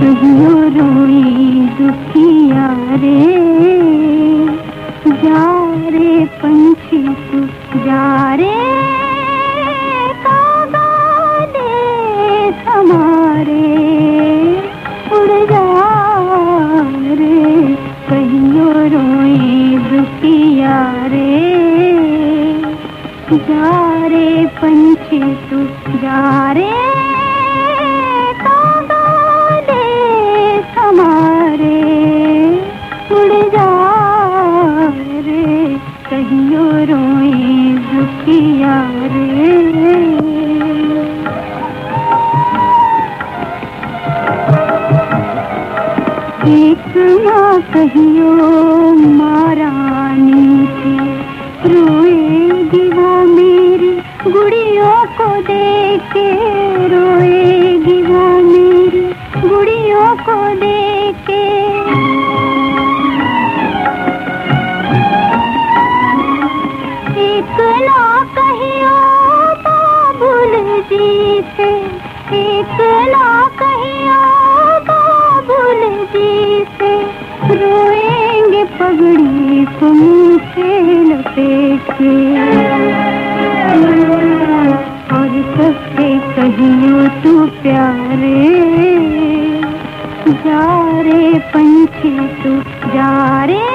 कहियो रोई दुखिया रे। जा रे पंछी तू जा रे। हमारे रोई दुखिया रे। जा रे पंछी तू जा रे। रोए रे मारानी थी रोएगी वो मेरी गुड़ियों को देखे रोएगी जी से एक ना कहियो बाबुल जी से रोएँगे पगड़ी तुम से लपेट और सबसे कहियो तू प्यारे। जा रे पंछी तू, जा रे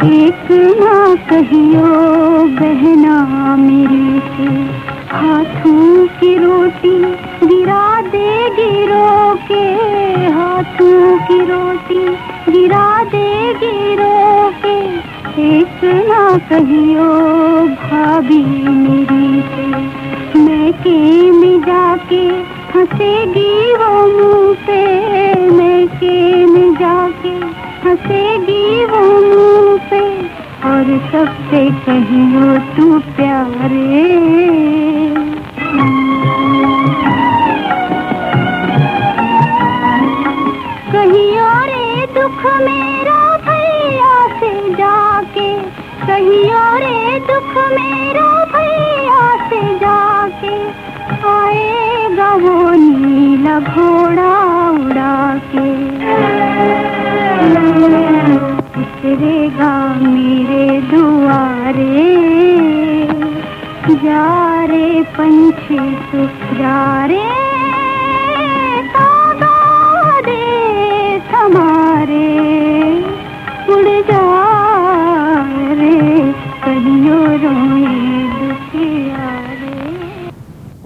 एक ना कहियो बहना मेरी से। हाथों की रोटी गिरा दे गिरो के हाथों की रोटी गिरा दे गिरो के एक ना कहियो भाभी मेरी से। मैं के में जाके हंसेगी सबसे कहियो तू प्यारे। कहियो रे दुख मेरा भैया से जाके। कहियो रे दुख मेरा भैया से जाके। आएगा वो नीला घोड़ा उतरेगा मेरे दुआरे जा रे पंछी तू जा रे